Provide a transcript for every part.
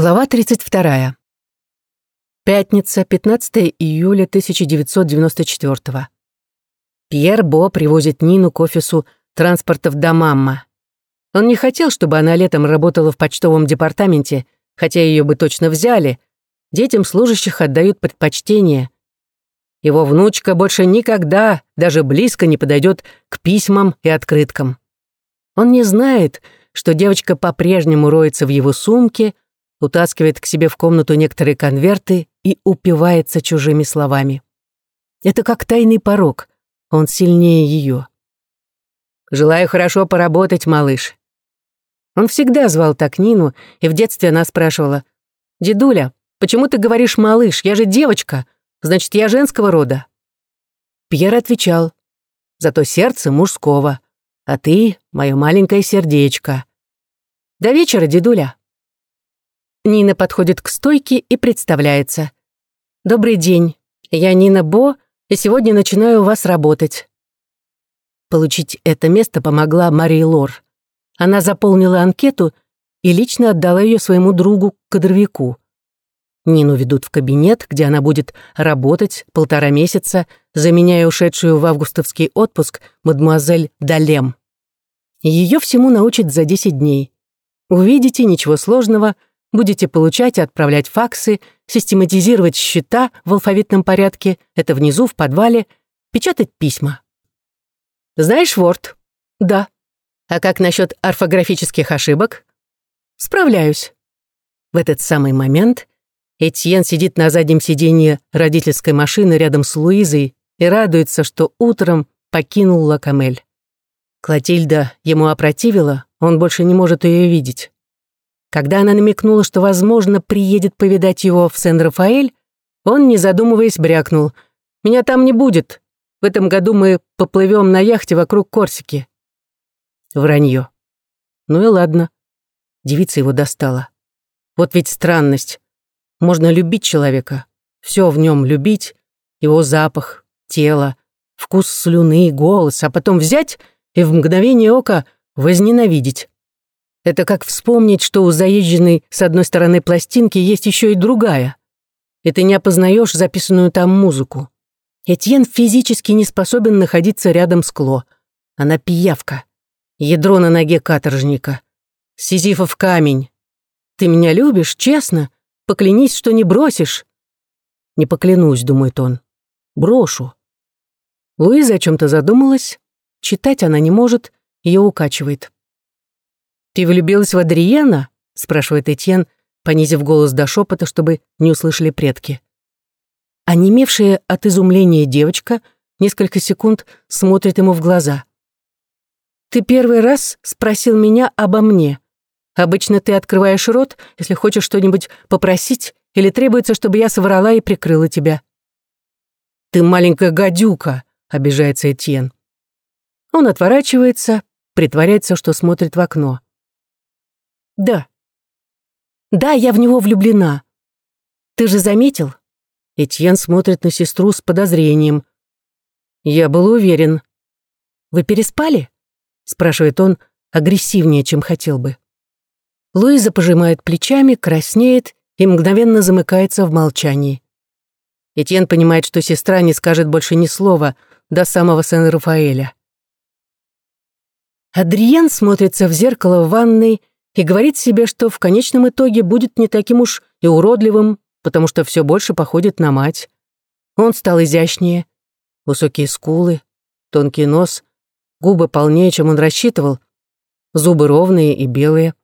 Глава 32. Пятница, 15 июля 1994. Пьер Бо привозит Нину к офису транспортов до Мамма. Он не хотел, чтобы она летом работала в почтовом департаменте, хотя ее бы точно взяли. Детям служащих отдают предпочтение. Его внучка больше никогда даже близко не подойдет к письмам и открыткам. Он не знает, что девочка по-прежнему роется в его сумке, утаскивает к себе в комнату некоторые конверты и упивается чужими словами. Это как тайный порог, он сильнее ее. «Желаю хорошо поработать, малыш». Он всегда звал так Нину, и в детстве она спрашивала, «Дедуля, почему ты говоришь «малыш»? Я же девочка, значит, я женского рода». Пьер отвечал, «Зато сердце мужского, а ты — мое маленькое сердечко». «До вечера, дедуля». Нина подходит к стойке и представляется. «Добрый день, я Нина Бо, и сегодня начинаю у вас работать». Получить это место помогла Мария Лор. Она заполнила анкету и лично отдала ее своему другу-кадровику. Нину ведут в кабинет, где она будет работать полтора месяца, заменяя ушедшую в августовский отпуск мадемуазель Далем. Ее всему научат за 10 дней. Увидите, ничего сложного — Будете получать и отправлять факсы, систематизировать счета в алфавитном порядке, это внизу, в подвале, печатать письма. Знаешь Word? Да. А как насчет орфографических ошибок? Справляюсь. В этот самый момент Этьен сидит на заднем сиденье родительской машины рядом с Луизой и радуется, что утром покинул Лакамель. Клотильда ему опротивила, он больше не может ее видеть. Когда она намекнула, что, возможно, приедет повидать его в Сен-Рафаэль, он, не задумываясь, брякнул. «Меня там не будет. В этом году мы поплывем на яхте вокруг Корсики». Вранье. Ну и ладно. Девица его достала. Вот ведь странность. Можно любить человека, все в нем любить, его запах, тело, вкус слюны, голос, а потом взять и в мгновение ока возненавидеть. Это как вспомнить, что у заезженной с одной стороны пластинки есть еще и другая. И ты не опознаешь записанную там музыку. Этьен физически не способен находиться рядом с Кло. Она пиявка. Ядро на ноге каторжника. Сизифов камень. Ты меня любишь, честно? Поклянись, что не бросишь. Не поклянусь, думает он. Брошу. Луиза о чем-то задумалась. Читать она не может, ее укачивает. «Ты влюбилась в Адриена?» — спрашивает Этьен, понизив голос до шепота, чтобы не услышали предки. Онемевшая от изумления девочка несколько секунд смотрит ему в глаза. «Ты первый раз спросил меня обо мне. Обычно ты открываешь рот, если хочешь что-нибудь попросить или требуется, чтобы я соврала и прикрыла тебя». «Ты маленькая гадюка», — обижается Этьен. Он отворачивается, притворяется, что смотрит в окно. Да. Да, я в него влюблена. Ты же заметил? Этьен смотрит на сестру с подозрением. Я был уверен. Вы переспали? Спрашивает он агрессивнее, чем хотел бы. Луиза пожимает плечами, краснеет и мгновенно замыкается в молчании. Этьен понимает, что сестра не скажет больше ни слова до самого Сен-Рафаэля. Адриен смотрится в зеркало в ванной и говорит себе, что в конечном итоге будет не таким уж и уродливым, потому что все больше походит на мать. Он стал изящнее, высокие скулы, тонкий нос, губы полнее, чем он рассчитывал, зубы ровные и белые.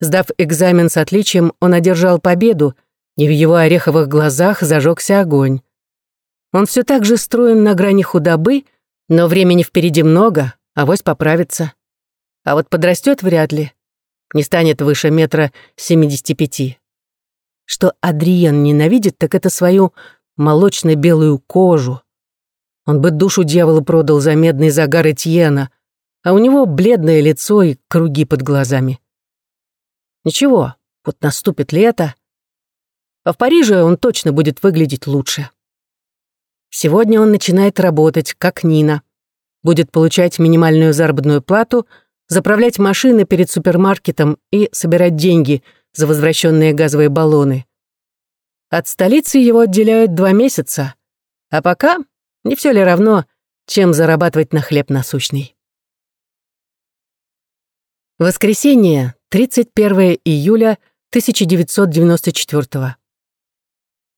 Сдав экзамен с отличием, он одержал победу, и в его ореховых глазах зажегся огонь. Он все так же строен на грани худобы, но времени впереди много, авось поправится. А вот подрастет вряд ли не станет выше метра семидесяти пяти. Что Адриен ненавидит, так это свою молочно-белую кожу. Он бы душу дьявола продал за медный загар Этьена, а у него бледное лицо и круги под глазами. Ничего, вот наступит лето, а в Париже он точно будет выглядеть лучше. Сегодня он начинает работать, как Нина. Будет получать минимальную заработную плату — заправлять машины перед супермаркетом и собирать деньги, за возвращенные газовые баллоны. От столицы его отделяют два месяца, а пока не все ли равно, чем зарабатывать на хлеб насущный. Воскресенье, 31 июля 1994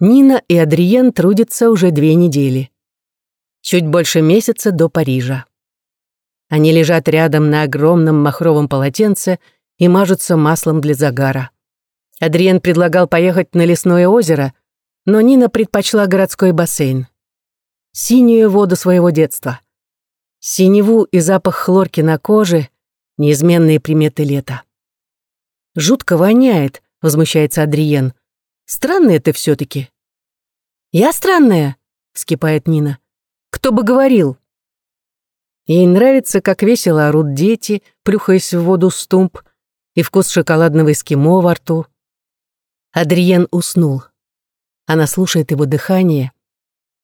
Нина и Адриен трудятся уже две недели. Чуть больше месяца до Парижа. Они лежат рядом на огромном махровом полотенце и мажутся маслом для загара. Адриен предлагал поехать на лесное озеро, но Нина предпочла городской бассейн. Синюю воду своего детства. Синеву и запах хлорки на коже — неизменные приметы лета. «Жутко воняет», — возмущается Адриен. «Странная ты все таки «Я странная?» — вскипает Нина. «Кто бы говорил?» Ей нравится, как весело орут дети, плюхаясь в воду стумп, и вкус шоколадного эскимо во рту. Адриен уснул. Она слушает его дыхание.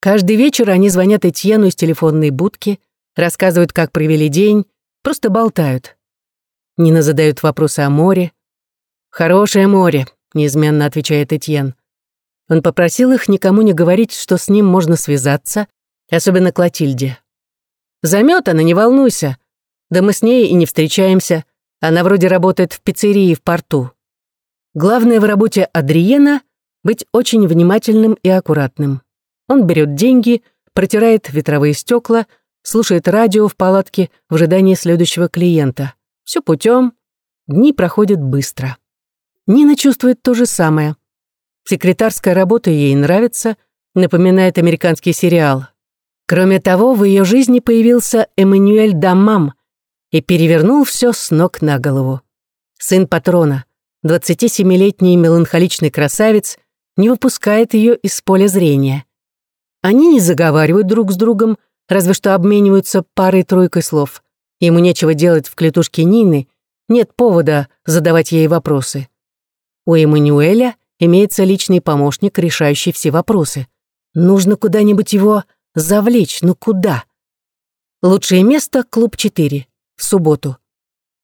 Каждый вечер они звонят Этьену из телефонной будки, рассказывают, как провели день, просто болтают. Нина задает вопросы о море. «Хорошее море», — неизменно отвечает Этьен. Он попросил их никому не говорить, что с ним можно связаться, особенно Клотильде. «Заметана, не волнуйся. Да мы с ней и не встречаемся. Она вроде работает в пиццерии в порту». Главное в работе Адриена — быть очень внимательным и аккуратным. Он берет деньги, протирает ветровые стекла, слушает радио в палатке в ожидании следующего клиента. Все путем, дни проходят быстро. Нина чувствует то же самое. Секретарская работа ей нравится, напоминает американский сериал. Кроме того, в ее жизни появился Эммануэль Дамам и перевернул все с ног на голову. Сын патрона, 27-летний меланхоличный красавец, не выпускает ее из поля зрения. Они не заговаривают друг с другом, разве что обмениваются парой-тройкой слов. Ему нечего делать в клетушке Нины, нет повода задавать ей вопросы. У Эммануэля имеется личный помощник, решающий все вопросы. Нужно куда-нибудь его завлечь, но куда? Лучшее место — клуб 4, в субботу.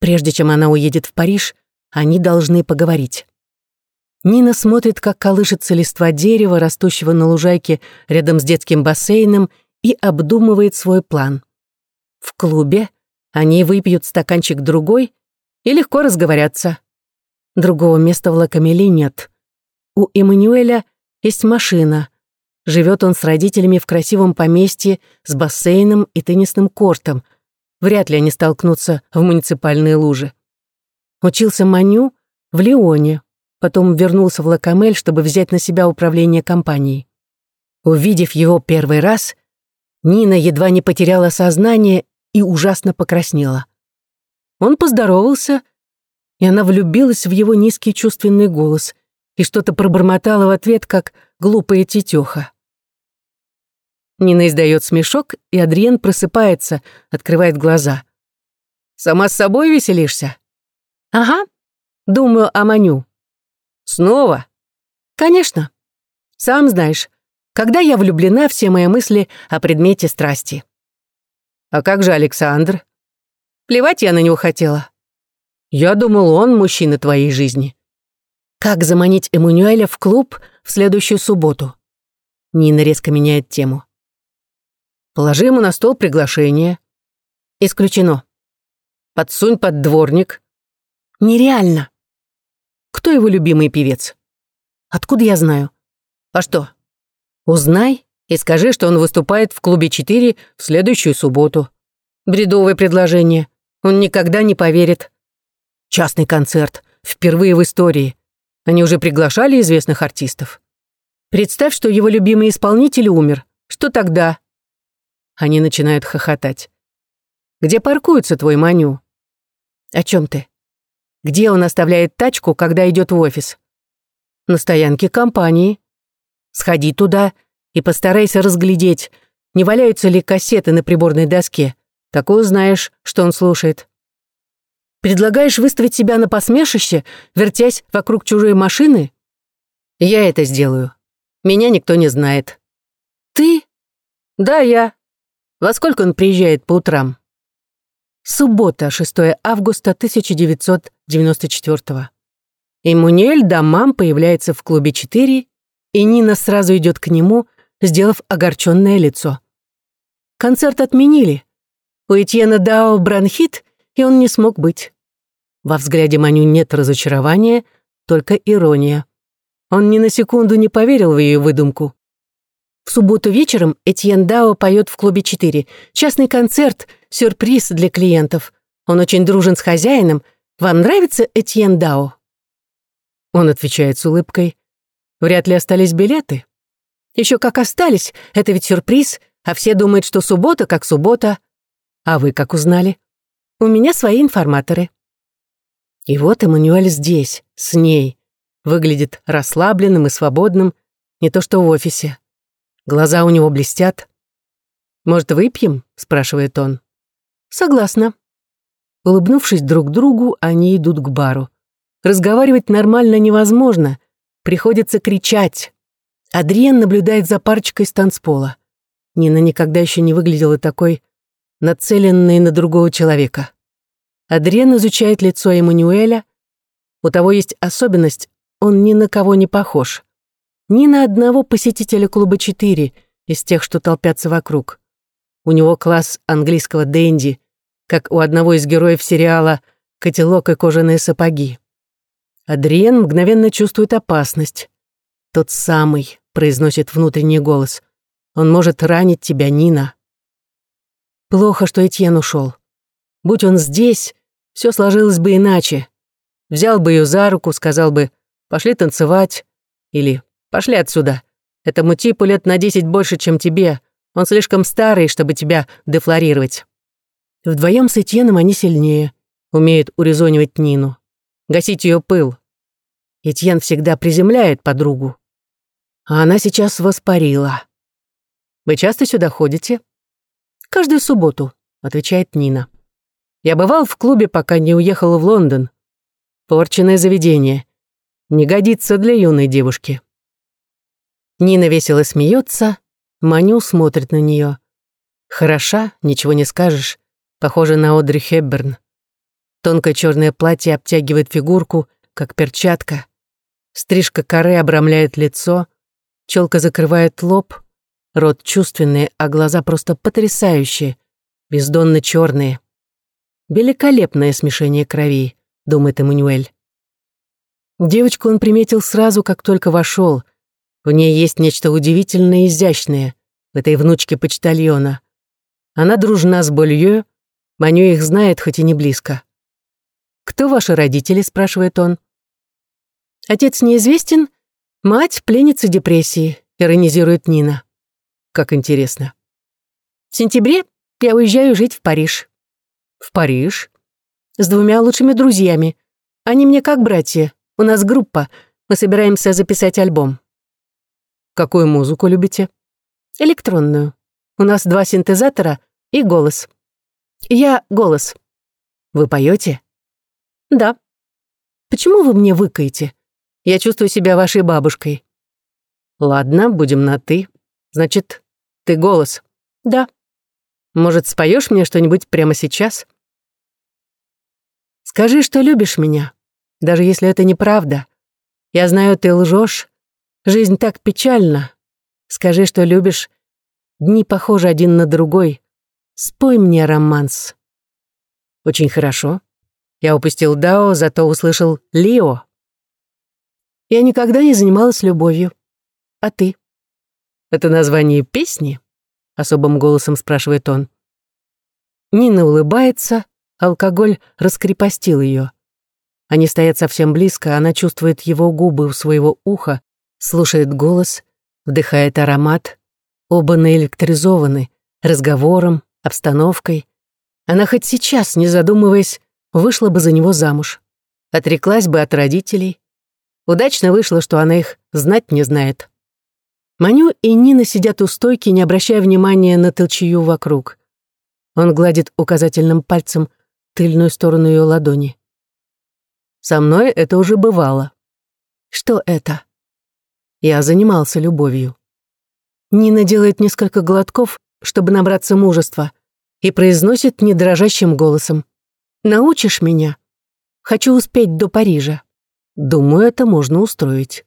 Прежде чем она уедет в Париж, они должны поговорить. Нина смотрит, как колышется листва дерева, растущего на лужайке рядом с детским бассейном, и обдумывает свой план. В клубе они выпьют стаканчик другой и легко разговорятся. Другого места в Лакамеле нет. У Эммануэля есть машина. Живет он с родителями в красивом поместье с бассейном и теннисным кортом. Вряд ли они столкнутся в муниципальные лужи. Учился Маню в Лионе, потом вернулся в Лакамель, чтобы взять на себя управление компанией. Увидев его первый раз, Нина едва не потеряла сознание и ужасно покраснела. Он поздоровался и она влюбилась в его низкий чувственный голос и что-то пробормотала в ответ, как глупая тетёха. Нина издает смешок, и Адриен просыпается, открывает глаза. «Сама с собой веселишься?» «Ага. Думаю о Маню». «Снова?» «Конечно. Сам знаешь, когда я влюблена, все мои мысли о предмете страсти». «А как же Александр?» «Плевать я на него хотела. Я думал, он мужчина твоей жизни. Как заманить Эммануэля в клуб в следующую субботу? Нина резко меняет тему. Положи ему на стол приглашение. Исключено. Подсунь под дворник. Нереально. Кто его любимый певец? Откуда я знаю? А что? Узнай и скажи, что он выступает в клубе 4 в следующую субботу. Бредовое предложение. Он никогда не поверит. Частный концерт. Впервые в истории. Они уже приглашали известных артистов. Представь, что его любимый исполнитель умер. Что тогда? Они начинают хохотать. Где паркуется твой Маню? О чем ты? Где он оставляет тачку, когда идет в офис? На стоянке компании. Сходи туда и постарайся разглядеть, не валяются ли кассеты на приборной доске. Так узнаешь, что он слушает. Предлагаешь выставить себя на посмешище, вертясь вокруг чужой машины? Я это сделаю. Меня никто не знает. Ты? Да, я. Во сколько он приезжает по утрам? Суббота, 6 августа 1994 Эммануэль Дамам появляется в клубе 4, и Нина сразу идет к нему, сделав огорченное лицо. Концерт отменили. У Этьена Дао бронхит, и он не смог быть. Во взгляде Маню нет разочарования, только ирония. Он ни на секунду не поверил в ее выдумку. В субботу вечером Этьен Дао поет в клубе 4. Частный концерт, сюрприз для клиентов. Он очень дружен с хозяином. Вам нравится Этьен Дао? Он отвечает с улыбкой. Вряд ли остались билеты. Еще как остались, это ведь сюрприз, а все думают, что суббота как суббота. А вы как узнали? У меня свои информаторы. И вот Эммануэль здесь, с ней. Выглядит расслабленным и свободным, не то что в офисе. Глаза у него блестят. «Может, выпьем?» — спрашивает он. «Согласна». Улыбнувшись друг другу, они идут к бару. Разговаривать нормально невозможно. Приходится кричать. Адриен наблюдает за парочкой с танцпола. Нина никогда еще не выглядела такой нацеленной на другого человека. Адриен изучает лицо Эммануэля. У того есть особенность, он ни на кого не похож ни на одного посетителя клуба 4 из тех, что толпятся вокруг. У него класс английского дэнди, как у одного из героев сериала «Котелок и кожаные сапоги». Адриен мгновенно чувствует опасность. «Тот самый», — произносит внутренний голос. «Он может ранить тебя, Нина». Плохо, что Этьен ушел. Будь он здесь, все сложилось бы иначе. Взял бы ее за руку, сказал бы «пошли танцевать» или Пошли отсюда. Этому типу лет на десять больше, чем тебе. Он слишком старый, чтобы тебя дефлорировать». Вдвоем с Этьеном они сильнее, умеют урезонивать Нину, гасить ее пыл. Этьен всегда приземляет подругу. А она сейчас воспарила. «Вы часто сюда ходите?» «Каждую субботу», — отвечает Нина. «Я бывал в клубе, пока не уехал в Лондон. Порченное заведение. Не годится для юной девушки». Нина весело смеется, Маню смотрит на нее. Хороша, ничего не скажешь, похожа на Одри Хепберн. Тонкое черное платье обтягивает фигурку, как перчатка. Стрижка коры обрамляет лицо, челка закрывает лоб, рот чувственный, а глаза просто потрясающие, бездонно черные. Великолепное смешение кровей, думает Эммануэль. Девочку он приметил сразу, как только вошел — в ней есть нечто удивительное и изящное, в этой внучке почтальона. Она дружна с Болье, Маню их знает, хоть и не близко. «Кто ваши родители?» — спрашивает он. «Отец неизвестен, мать — пленница депрессии», — иронизирует Нина. «Как интересно». «В сентябре я уезжаю жить в Париж». «В Париж?» «С двумя лучшими друзьями. Они мне как братья. У нас группа. Мы собираемся записать альбом». Какую музыку любите? Электронную. У нас два синтезатора и голос. Я голос. Вы поете? Да. Почему вы мне выкаете? Я чувствую себя вашей бабушкой. Ладно, будем на «ты». Значит, ты голос. Да. Может, споешь мне что-нибудь прямо сейчас? Скажи, что любишь меня, даже если это неправда. Я знаю, ты лжешь, Жизнь так печальна. Скажи, что любишь. Дни похожи один на другой. Спой мне романс. Очень хорошо. Я упустил Дао, зато услышал Лио. Я никогда не занималась любовью. А ты? Это название песни? Особым голосом спрашивает он. Нина улыбается, алкоголь раскрепостил ее. Они стоят совсем близко, она чувствует его губы у своего уха, слушает голос, вдыхает аромат. Оба наэлектризованы разговором, обстановкой. Она хоть сейчас, не задумываясь, вышла бы за него замуж. Отреклась бы от родителей. Удачно вышло, что она их знать не знает. Маню и Нина сидят у стойки, не обращая внимания на толчью вокруг. Он гладит указательным пальцем тыльную сторону ее ладони. Со мной это уже бывало. Что это? Я занимался любовью. Нина делает несколько глотков, чтобы набраться мужества, и произносит недрожащим голосом. «Научишь меня? Хочу успеть до Парижа». Думаю, это можно устроить.